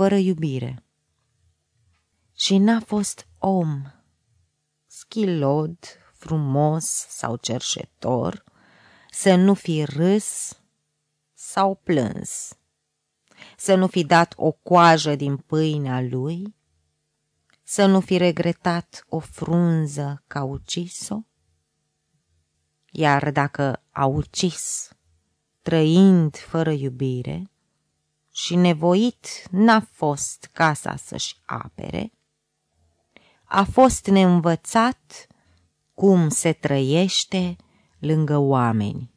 fără iubire. Și n-a fost om, schilod, frumos sau cerșetor, să nu fi râs sau plâns, să nu fi dat o coajă din pâinea lui, să nu fi regretat o frunză ca ucis-o? Iar dacă a ucis, trăind fără iubire, și nevoit n-a fost casa să-și apere, a fost neînvățat cum se trăiește lângă oameni.